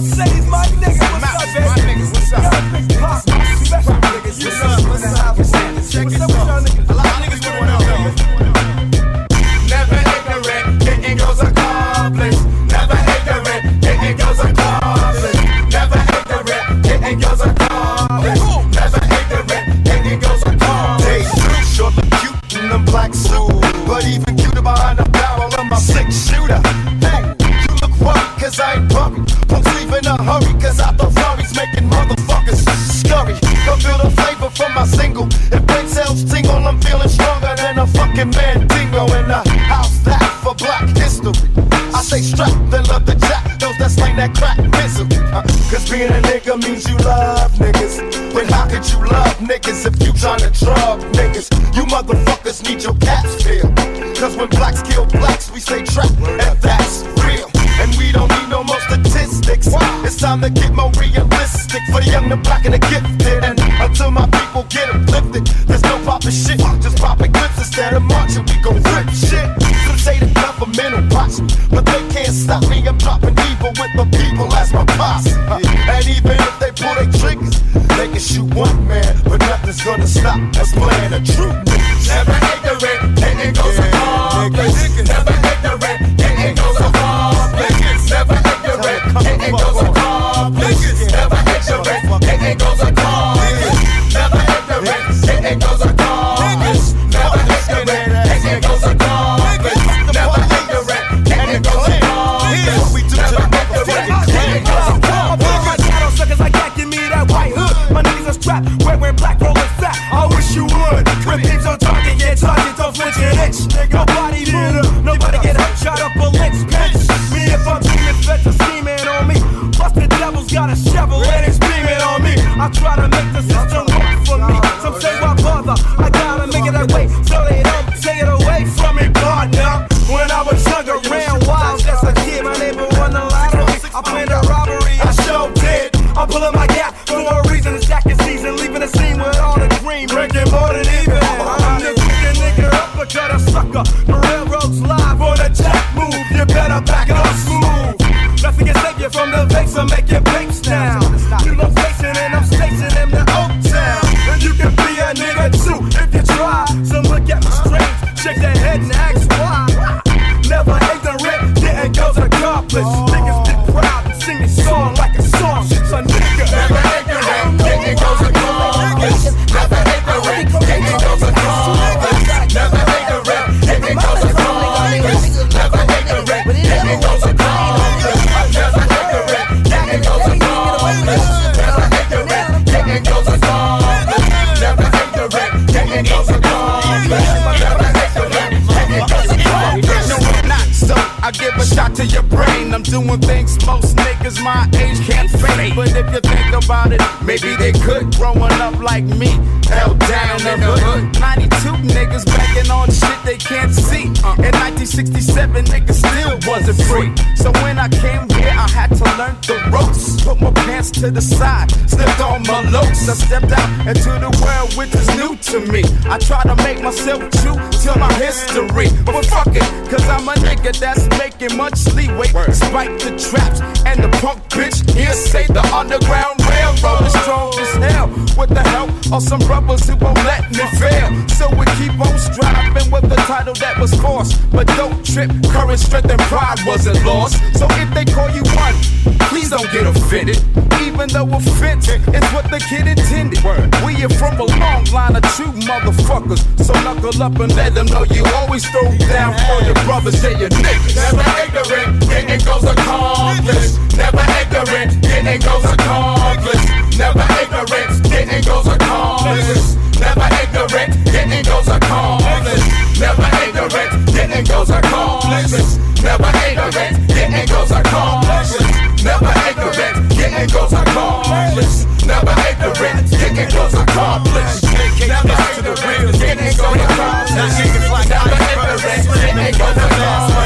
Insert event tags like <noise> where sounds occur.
City's my nigga. What's up, baby? My what's up? That crack misery. Uh, Cause being a nigga means you love niggas. But how could you love niggas if you tryna drug niggas? You motherfuckers need your caps filled. Cause when blacks kill blacks, we stay trapped. And that's real. And we don't need no more statistics. It's time to get more realistic for the young, the black, and the gifted. And until my people get uplifted, there's no poppin' shit. Just poppin' clips instead of marching. We gon' rip shit. Some say the government will watch me, but they can't stop me. I'm dropping evil with the people as my posse. <laughs> And even if they pull their triggers, they can shoot one man, but nothing's gonna stop us playing a true uppercut. The railroad's live on a jack move. You better back it up smooth. Nothing can save you from the vapes or make your bakes down. New location and I'm stationed in the Oak Town. And you can be a nigga too if you try. Some look at me strange, shake their head and ask why. Never ignorant, getting goals accomplished. Niggas get proud and sing this song like a song. So nigga, Never ignorant, Never ignorant, getting. No, I'm not. So I give a shot to your brain. I'm doing things most niggas my age can't fake. But if you think about it, maybe they could. Growing up like me, held down in the hood. 92 niggas banking on shit they can't see. In 1967, niggas still wasn't free. So when I came here, I had to learn the ropes. To the side, slipped on my locs. I stepped out into the world, which is new to me. I try to make myself true to my history. But fuck it, cause I'm a nigga that's making much leeway. Despite the traps and the punk bitch. Here say the underground railroad is strong as hell. With the help of some brothers who won't let me fail. So we keep on striving with the title that was forced. But don't trip, courage, strength, and pride wasn't lost. So if they call you one, please don't get offended. Even though offense is what the kid intended. We are from a long line of true motherfuckers. So knuckle up and let them know you always throw down for your brothers and your niggas. Never ignorant, getting goals accomplished. Never ignorant, getting goals accomplished. Never goals accomplished. Never ignorant, getting goals accomplished. Never ignorant, getting goals accomplished. Never ignorant, getting goals accomplished.